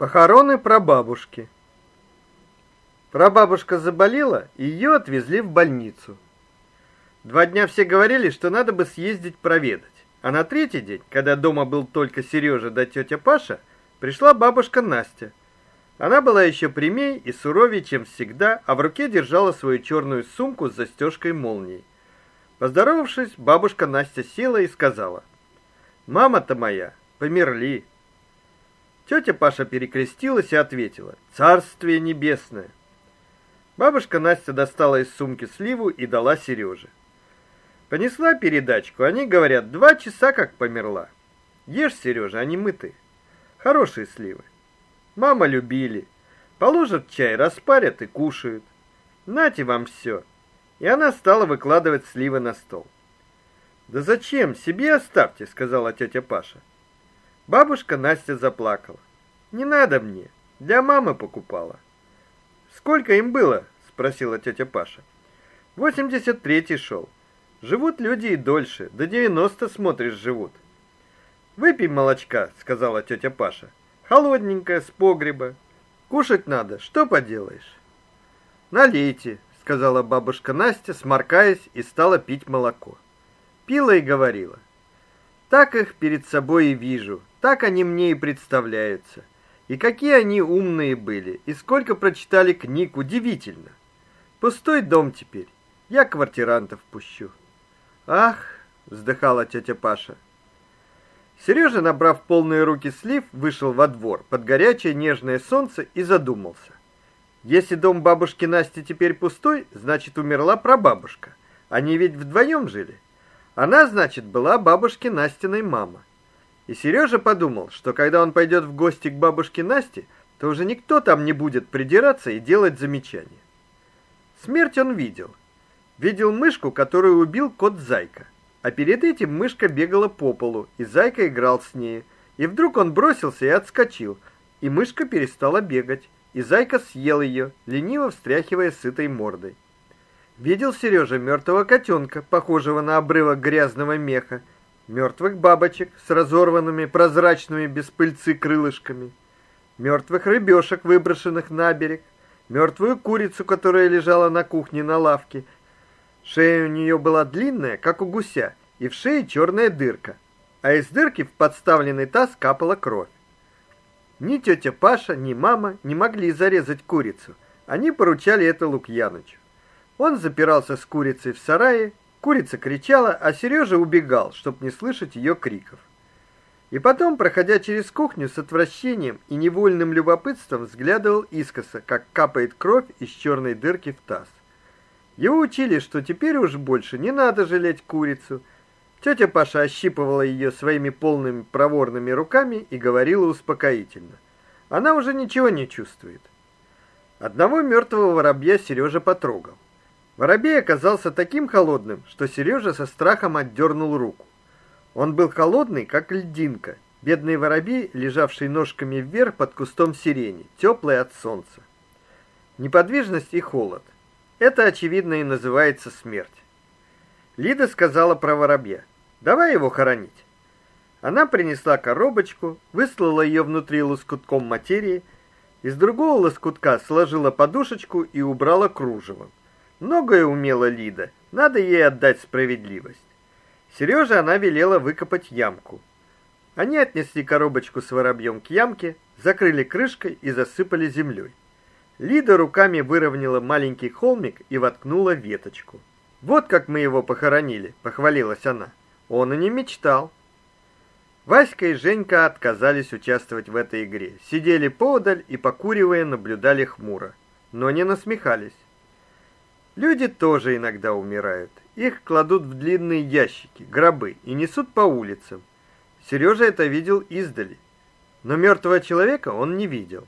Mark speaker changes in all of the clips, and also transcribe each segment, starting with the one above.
Speaker 1: Похороны прабабушки. Прабабушка заболела, и ее отвезли в больницу. Два дня все говорили, что надо бы съездить проведать. А на третий день, когда дома был только Сережа да тетя Паша, пришла бабушка Настя. Она была еще прямей и суровее, чем всегда, а в руке держала свою черную сумку с застежкой молнией. Поздоровавшись, бабушка Настя села и сказала: "Мама-то моя, померли. Тетя Паша перекрестилась и ответила: "Царствие небесное". Бабушка Настя достала из сумки сливу и дала Сереже. Понесла передачку. Они говорят: два часа как померла". Ешь, Сережа, они мыты. Хорошие сливы. Мама любили. Положат чай, распарят и кушают. Нате вам все. И она стала выкладывать сливы на стол. Да зачем? Себе оставьте, сказала тетя Паша. Бабушка Настя заплакала. Не надо мне, для мамы покупала. Сколько им было? спросила тетя Паша. Восемьдесят третий шел. Живут люди и дольше, до девяносто смотришь, живут. Выпей молочка, сказала тетя Паша. Холодненькое с погреба. Кушать надо, что поделаешь? Налейте, сказала бабушка Настя, сморкаясь и стала пить молоко. Пила и говорила: "Так их перед собой и вижу, так они мне и представляются. И какие они умные были, и сколько прочитали книг, удивительно. Пустой дом теперь. Я квартирантов пущу. Ах, вздыхала тетя Паша. Сережа, набрав полные руки слив, вышел во двор под горячее нежное солнце и задумался. Если дом бабушки Насти теперь пустой, значит, умерла прабабушка. Они ведь вдвоем жили. Она, значит, была бабушки Настиной мама. И Сережа подумал, что когда он пойдет в гости к бабушке Насте, то уже никто там не будет придираться и делать замечания. Смерть он видел. Видел мышку, которую убил кот Зайка. А перед этим мышка бегала по полу, и Зайка играл с ней. И вдруг он бросился и отскочил, и мышка перестала бегать, и Зайка съел ее, лениво встряхивая сытой мордой. Видел Сережа мертвого котенка, похожего на обрывок грязного меха, мертвых бабочек с разорванными прозрачными без пыльцы крылышками, мертвых рыбешек, выброшенных на берег, мертвую курицу, которая лежала на кухне на лавке. Шея у нее была длинная, как у гуся, и в шее черная дырка, а из дырки в подставленный таз капала кровь. Ни тетя Паша, ни мама не могли зарезать курицу. Они поручали это Лукьянычу. Он запирался с курицей в сарае Курица кричала, а Сережа убегал, чтобы не слышать ее криков. И потом, проходя через кухню с отвращением и невольным любопытством, взглядывал искоса, как капает кровь из черной дырки в таз. Его учили, что теперь уж больше не надо жалеть курицу. Тетя Паша ощипывала ее своими полными проворными руками и говорила успокоительно: "Она уже ничего не чувствует". Одного мертвого воробья Сережа потрогал. Воробей оказался таким холодным, что Сережа со страхом отдернул руку. Он был холодный, как льдинка. Бедный воробей, лежавший ножками вверх под кустом сирени, теплый от солнца. Неподвижность и холод. Это очевидно и называется смерть. Лида сказала про воробья: "Давай его хоронить". Она принесла коробочку, выслала ее внутри лоскутком материи, из другого лоскутка сложила подушечку и убрала кружево. Многое умела Лида, надо ей отдать справедливость. Сереже она велела выкопать ямку. Они отнесли коробочку с воробьем к ямке, закрыли крышкой и засыпали землей. Лида руками выровняла маленький холмик и воткнула веточку. Вот как мы его похоронили, похвалилась она. Он и не мечтал. Васька и Женька отказались участвовать в этой игре. Сидели поодаль и покуривая наблюдали хмуро, но не насмехались. Люди тоже иногда умирают. Их кладут в длинные ящики, гробы и несут по улицам. Сережа это видел издали, но мертвого человека он не видел.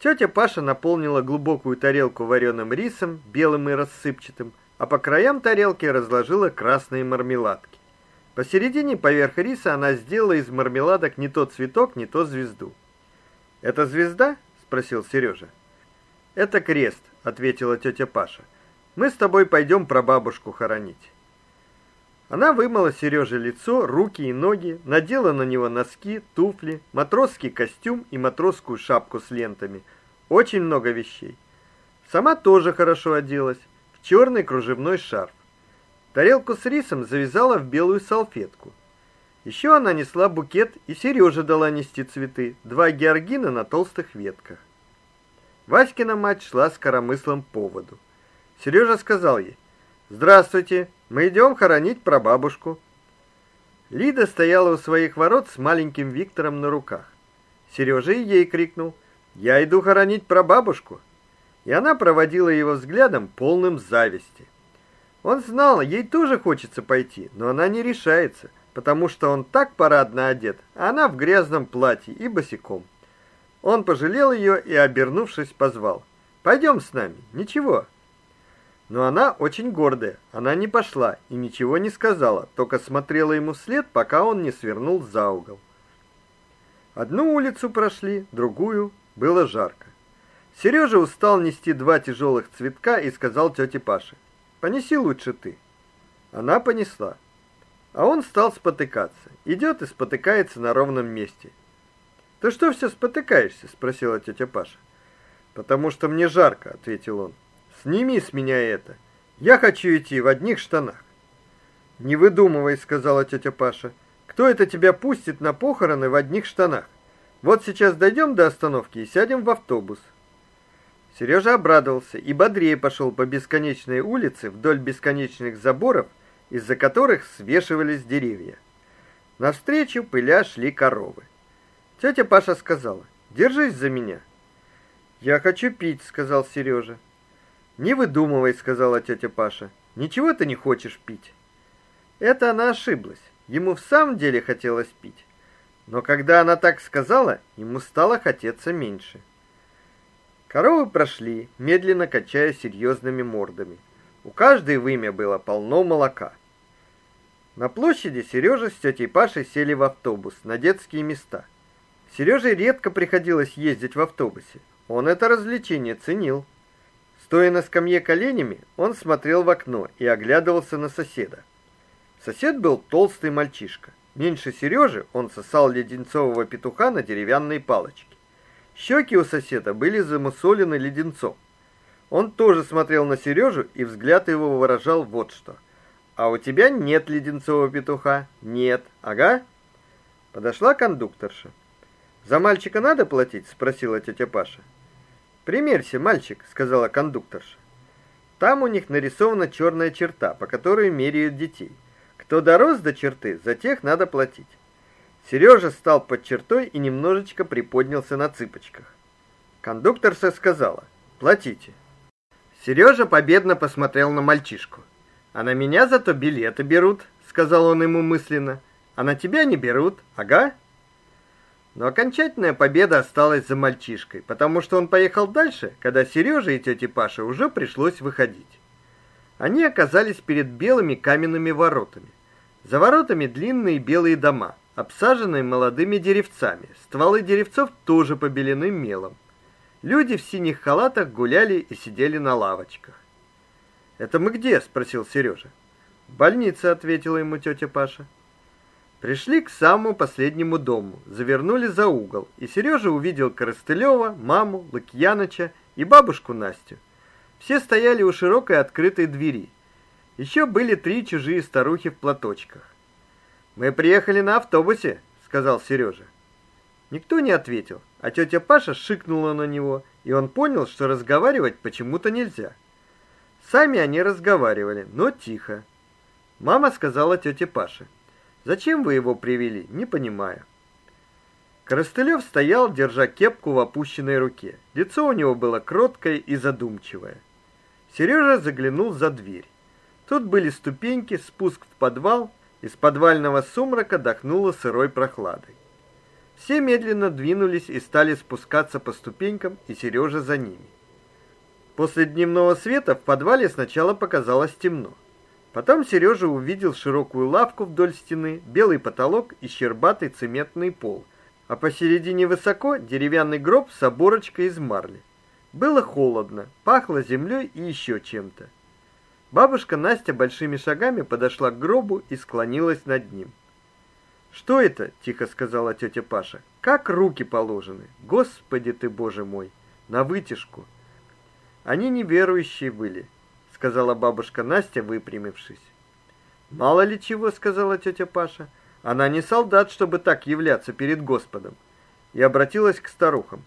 Speaker 1: Тетя Паша наполнила глубокую тарелку вареным рисом, белым и рассыпчатым, а по краям тарелки разложила красные мармеладки. Посередине поверх риса она сделала из мармеладок не то цветок, не то звезду. "Это звезда?" спросил Сережа. "Это крест", ответила тетя Паша. Мы с тобой пойдем прабабушку хоронить. Она вымыла Сереже лицо, руки и ноги, надела на него носки, туфли, матросский костюм и матросскую шапку с лентами. Очень много вещей. Сама тоже хорошо оделась, в черный кружевной шарф. Тарелку с рисом завязала в белую салфетку. Еще она несла букет, и Сереже дала нести цветы, два георгина на толстых ветках. Васькина мать шла с коромыслом по воду. Сережа сказал ей: "Здравствуйте, мы идем хоронить прабабушку". Лида стояла у своих ворот с маленьким Виктором на руках. Сережа ей крикнул: "Я иду хоронить прабабушку". И она проводила его взглядом полным зависти. Он знал, ей тоже хочется пойти, но она не решается потому что он так парадно одет, а она в грязном платье и босиком. Он пожалел ее и, обернувшись, позвал: «Пойдем с нами. Ничего". Но она очень гордая. Она не пошла и ничего не сказала, только смотрела ему вслед, пока он не свернул за угол. Одну улицу прошли, другую, было жарко. Сережа устал нести два тяжелых цветка и сказал тете Паше: "Понеси лучше ты". Она понесла. А он стал спотыкаться. Идет и спотыкается на ровном месте. "Ты что все спотыкаешься?" спросила тетя Паша. "Потому что мне жарко", ответил он. "Сними с меня это. Я хочу идти в одних штанах". "Не выдумывай", сказала тетя Паша. "Кто это тебя пустит на похороны в одних штанах? Вот сейчас дойдем до остановки и сядем в автобус". Сережа обрадовался и бодрее пошел по бесконечной улице вдоль бесконечных заборов из-за которых свешивались деревья. Навстречу пыля шли коровы. Тетя Паша сказала: "Держись за меня". "Я хочу пить", сказал Сережа. "Не выдумывай", сказала тетя Паша. "Ничего ты не хочешь пить". Это она ошиблась. Ему в самом деле хотелось пить. Но когда она так сказала, ему стало хотеться меньше. Коровы прошли, медленно качая серьезными мордами. У каждой вымя было полно молока. На площади Сережа с тетей Пашей сели в автобус на детские места. Сереже редко приходилось ездить в автобусе. Он это развлечение ценил. Стоя на скамье коленями, он смотрел в окно и оглядывался на соседа. Сосед был толстый мальчишка. Меньше Сережи он сосал леденцового петуха на деревянной палочке. Щеки у соседа были замусолены леденцом. Он тоже смотрел на Сережу, и взгляд его выражал вот что – а у тебя нет леденцового петуха? Нет. Ага. Подошла кондукторша. За мальчика надо платить, спросила тетя Паша. Примерься, мальчик, сказала кондукторша. Там у них нарисована черная черта, по которой меряют детей. Кто дорос до черты, за тех надо платить. Сережа стал под чертой и немножечко приподнялся на цыпочках. Кондукторша сказала: "Платите". Сережа победно посмотрел на мальчишку. А на меня зато билеты берут, сказал он ему мысленно. А на тебя не берут. Ага. Но окончательная победа осталась за мальчишкой, потому что он поехал дальше, когда Сереже и тете Паше уже пришлось выходить. Они оказались перед белыми каменными воротами. За воротами длинные белые дома, обсаженные молодыми деревцами. Стволы деревцов тоже побелены мелом. Люди в синих халатах гуляли и сидели на лавочках. Это мы где? спросил Сережа. В больнице, ответила ему тетя Паша. Пришли к самому последнему дому, завернули за угол, и Сережа увидел Коростылева, маму, Лукьяныча и бабушку Настю. Все стояли у широкой открытой двери. Еще были три чужие старухи в платочках. Мы приехали на автобусе, сказал Сережа. Никто не ответил, а тетя Паша шикнула на него, и он понял, что разговаривать почему-то нельзя. Сами они разговаривали, но тихо. Мама сказала тете Паше: "Зачем вы его привели? Не понимаю". Коростылев стоял, держа кепку в опущенной руке. Лицо у него было кроткое и задумчивое. Сережа заглянул за дверь. Тут были ступеньки, спуск в подвал, из подвального сумрака дохнуло сырой прохладой. Все медленно двинулись и стали спускаться по ступенькам, и Сережа за ними. После дневного света в подвале сначала показалось темно. Потом Сережа увидел широкую лавку вдоль стены, белый потолок и щербатый цементный пол, а посередине высоко деревянный гроб с оборочкой из марли. Было холодно, пахло землей и еще чем-то. Бабушка Настя большими шагами подошла к гробу и склонилась над ним. Что это? тихо сказала тетя Паша. Как руки положены. Господи ты, Боже мой, на вытяжку. Они неверующие были, сказала бабушка Настя, выпрямившись. Мало ли чего, сказала тетя Паша. Она не солдат, чтобы так являться перед Господом. И обратилась к старухам.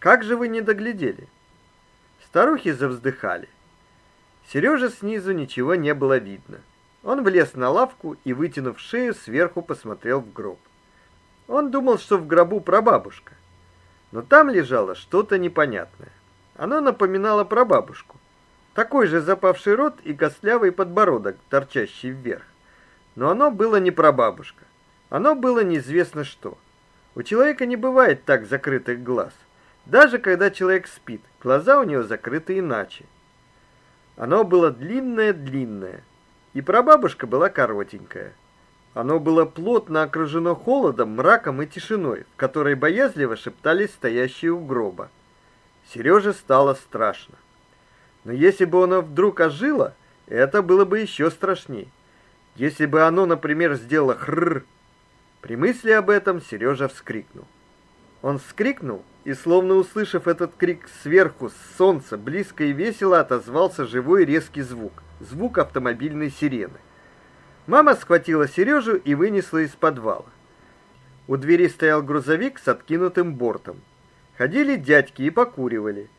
Speaker 1: Как же вы не доглядели? Старухи завздыхали. Сереже снизу ничего не было видно. Он влез на лавку и, вытянув шею, сверху посмотрел в гроб. Он думал, что в гробу прабабушка. Но там лежало что-то непонятное. Оно напоминало прабабушку. Такой же запавший рот и костлявый подбородок, торчащий вверх. Но оно было не прабабушка. Оно было неизвестно что. У человека не бывает так закрытых глаз. Даже когда человек спит, глаза у него закрыты иначе. Оно было длинное-длинное, и прабабушка была коротенькая. Оно было плотно окружено холодом, мраком и тишиной, в которой боязливо шептались стоящие у гроба. Сереже стало страшно. Но если бы оно вдруг ожило, это было бы еще страшнее. Если бы оно, например, сделало хрр, при мысли об этом Сережа вскрикнул. Он вскрикнул, и словно услышав этот крик сверху, с солнца, близко и весело отозвался живой резкий звук, звук автомобильной сирены. Мама схватила Сережу и вынесла из подвала. У двери стоял грузовик с откинутым бортом. Ходили дядьки и покуривали.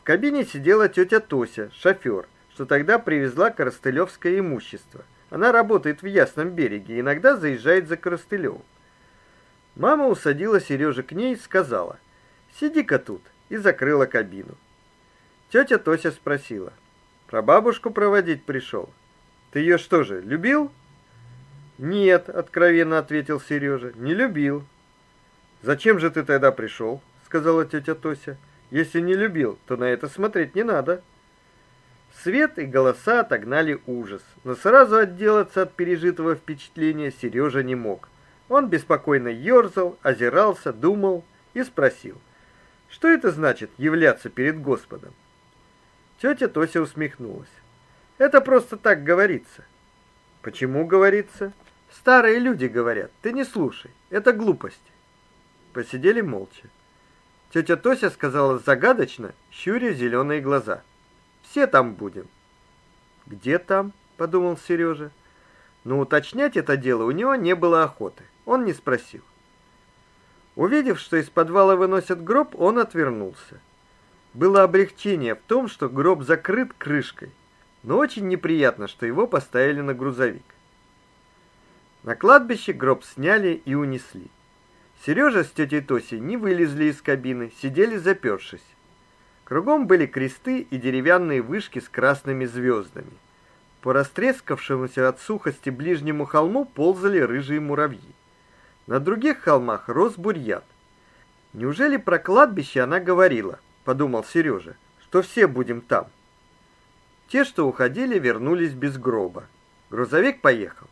Speaker 1: В кабине сидела тетя Тося, шофер, что тогда привезла коростылевское имущество. Она работает в Ясном береге, иногда заезжает за Коростылевым. Мама усадила Сережу к ней и сказала: "Сиди-ка тут", и закрыла кабину. Тетя Тося спросила: "Про бабушку проводить пришел? Ты ее что же, любил?" "Нет", откровенно ответил Сережа. "Не любил". "Зачем же ты тогда пришел?» — сказала тетя Тося. "Если не любил, то на это смотреть не надо". Свет и голоса отогнали ужас, но сразу отделаться от пережитого впечатления Сережа не мог. Он беспокойно ерзал, озирался, думал и спросил: "Что это значит являться перед Господом?" Тетя Тося усмехнулась. "Это просто так говорится". "Почему говорится?" "Старые люди говорят. Ты не слушай. Это глупость". Посидели молча. Тетя Тося сказала загадочно, щуря зеленые глаза: все там будем. Где там? подумал Сережа. Но уточнять это дело у него не было охоты. Он не спросил. Увидев, что из подвала выносят гроб, он отвернулся. Было облегчение в том, что гроб закрыт крышкой, но очень неприятно, что его поставили на грузовик. На кладбище гроб сняли и унесли. Сережа с тетей Тосей не вылезли из кабины, сидели запершись. Кругом были кресты и деревянные вышки с красными звездами. По растрескавшемуся от сухости ближнему холму ползали рыжие муравьи. На других холмах рос бурьян. Неужели про кладбище она говорила, подумал Сережа, что все будем там. Те, что уходили, вернулись без гроба. Грузовик поехал.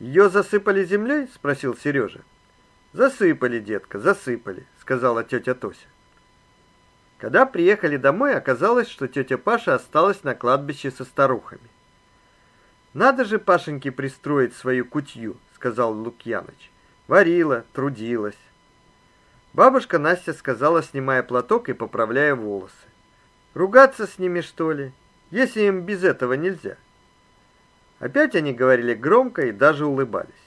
Speaker 1: Ее засыпали землей? спросил Сережа. Засыпали, детка, засыпали, сказала тетя Тося. Когда приехали домой, оказалось, что тетя Паша осталась на кладбище со старухами. Надо же Пашеньке пристроить свою кутью, сказал Лукьяныч. Варила, трудилась. Бабушка Настя сказала, снимая платок и поправляя волосы: "Ругаться с ними, что ли? Если им без этого нельзя?" Опять они говорили громко и даже улыбались.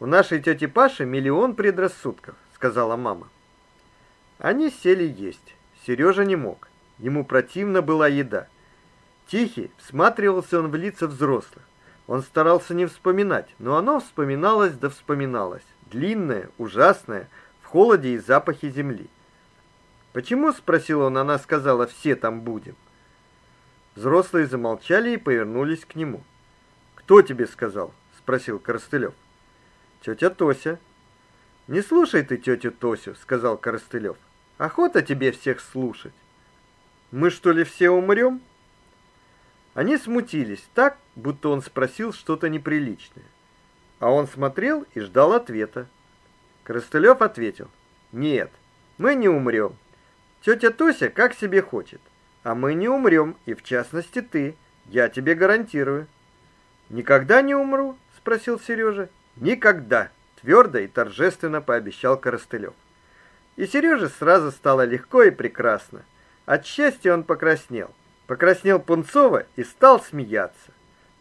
Speaker 1: У нашей тети Паши миллион предрассудков, сказала мама. Они сели есть. Сережа не мог. Ему противна была еда. Тихий, всматривался он в лица взрослых. Он старался не вспоминать, но оно вспоминалось да вспоминалось. Длинное, ужасное, в холоде и запахе земли. Почему, спросил он, она сказала: "Все там будем". Взрослые замолчали и повернулись к нему. "Кто тебе сказал?" спросил Коростылев. «Тетя Тося". "Не слушай ты тетю Тосю", сказал Коростылев. Охота тебе всех слушать. Мы что ли все умрем?» Они смутились так, будто он спросил что-то неприличное. А он смотрел и ждал ответа. Крыстылев ответил: "Нет, мы не умрем. Тетя Тося как себе хочет, а мы не умрем, и в частности ты. Я тебе гарантирую. Никогда не умру, спросил Сережа. Никогда, твердо и торжественно пообещал Коростылев. И Сереже сразу стало легко и прекрасно. От счастья он покраснел. Покраснел пунцово и стал смеяться.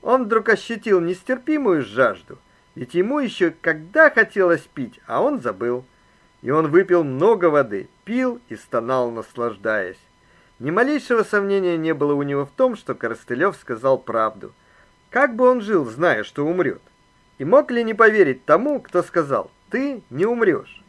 Speaker 1: Он вдруг ощутил нестерпимую жажду, ведь ему еще когда хотелось пить, а он забыл. И он выпил много воды, пил и стонал, наслаждаясь. Ни малейшего сомнения не было у него в том, что Коростылев сказал правду. Как бы он жил, зная, что умрет? И мог ли не поверить тому, кто сказал: "Ты не умрешь"?